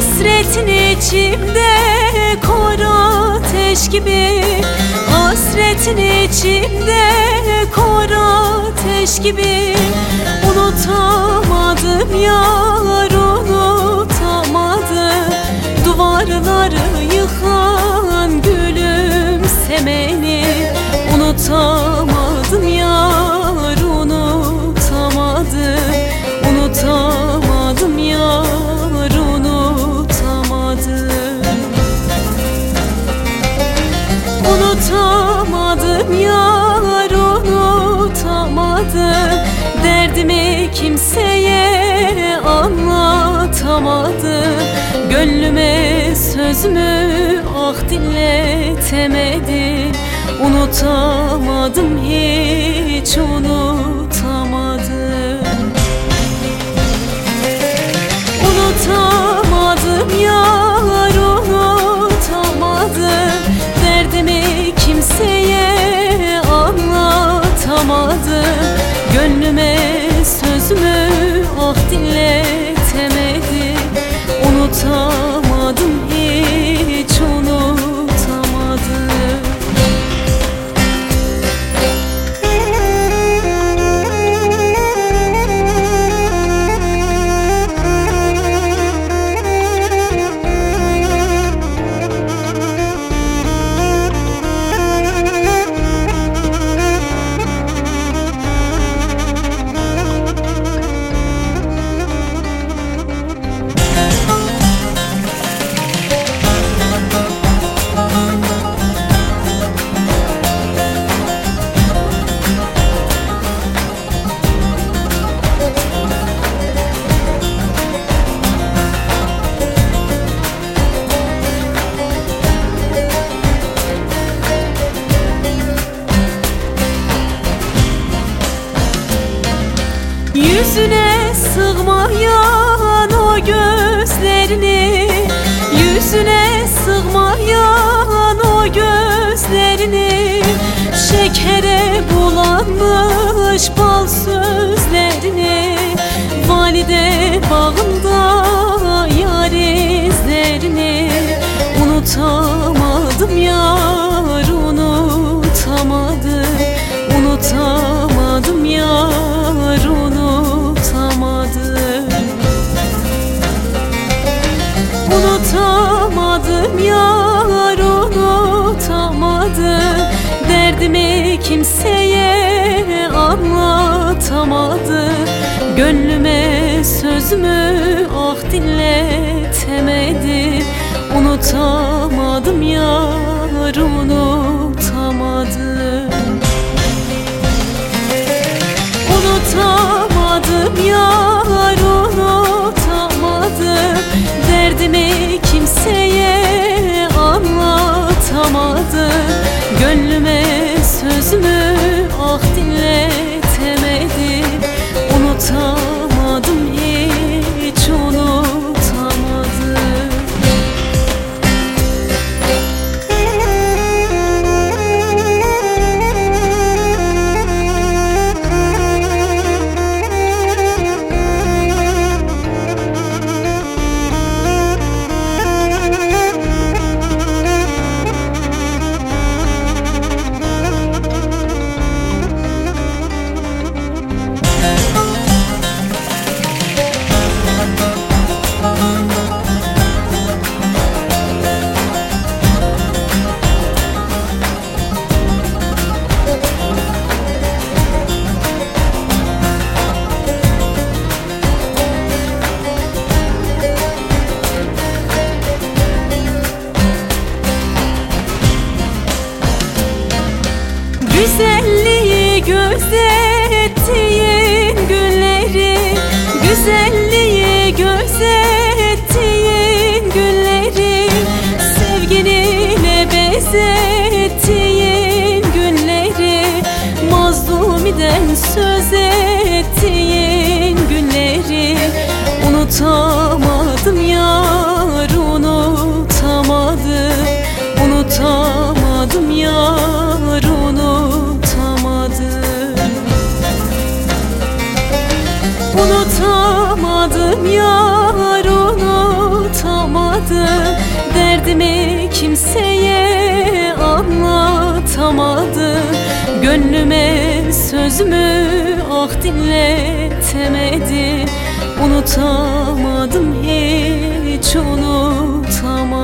Hasretin içimde kor ateş gibi. Hasretin içimde kor ateş gibi. Unutamadım kimseye anlatamadım Gönlüme sözümü ah dinletemedim Unutamadım hiç unutamadım sığmayan o gözlerini Yüzüne sığmayan o gözlerini Şekere bulanmış bal yar unutamadım. Derdimi kimseye anlatamadım. Gönlüme sözümü ah dinletemedim. Unutamadım yar Gönlüme sözümü ah dinletemedim. Unutamadım gözettiğin günleri Güzelliği gözettiğin günleri Sevginine benzettiğin günleri Mazlumiden söz ettiğin günleri Unutamadım Derdimi kimseye anlatamadım Gönlüme sözümü ah dinletemedim Unutamadım hiç unutamadım